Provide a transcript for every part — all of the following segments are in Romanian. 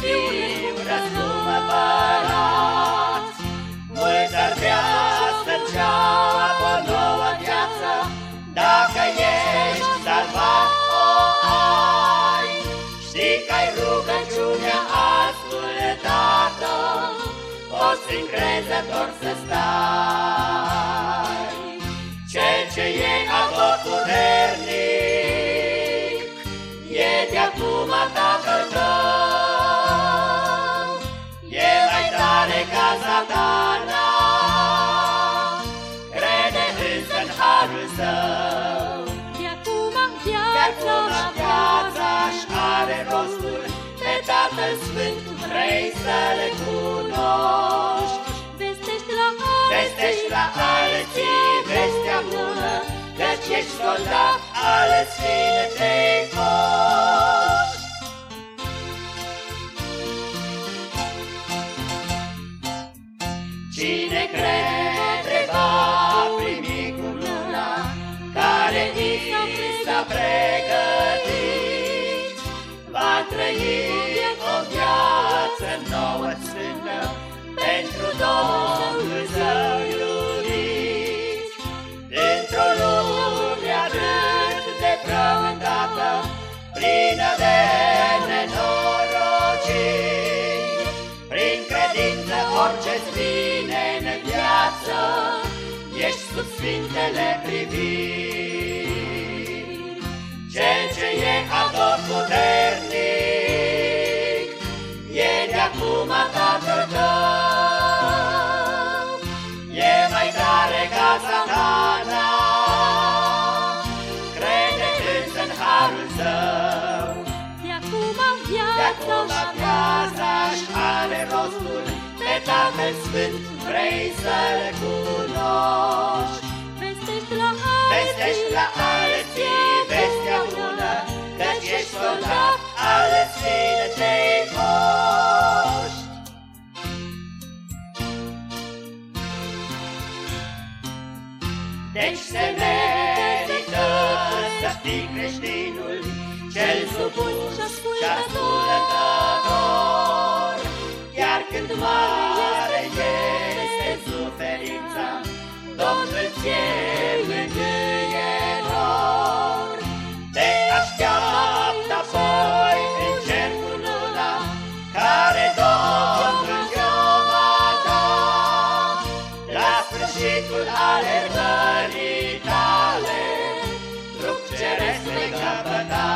Căci ești fiul răscumpărat Mulți ar vrea să înceapă o nouă viață Dacă ești salvat, o ai. Știi că ai rugăciunea ascultată Poți încrezător să stai. Cel ce e atotputernic satana Crede însă în harul său. De acum De acum viața-și are rostul Pe Tatăl Sfânt vrei să-L cunoști. Vestești la Vestești la alții vestea bună Căci ești soldat al Sfintei Coști nouă sfântă Pentru Domnul său iubit. Într-o lume atât de frământată Plină de nenorociri Prin credință orice-ți vine în viață Ești sub sfintele priviri. Cel ce e atotputernic E de acum Tatăl tău. E mai tare ca satana. Crede însă în harul său. De acum De acum viața-și are rostul. Pe Tatăl Sfânt vrei să-L cunoști. Vestești la Vestești la alții Deci se merită să fii creștinul Cel supus și ascultător. Chiar când mare sfârșitul alergării tale Trup ceresc vei căpăta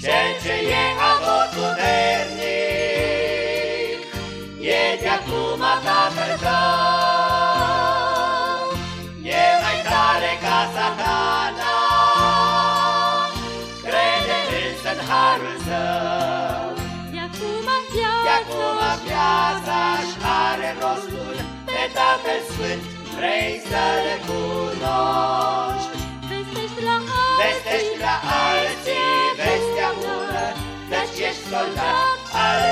Cel ce e atotputernic E de acum Tatăl tău E mai tare ca satana Crede însă în harul său. De acum De acum viața-și are rostul. Pe Tatăl Sfânt vrei să le cunoști. Vestești la alții, vestești la alții vestea bună, Căci ești soldat al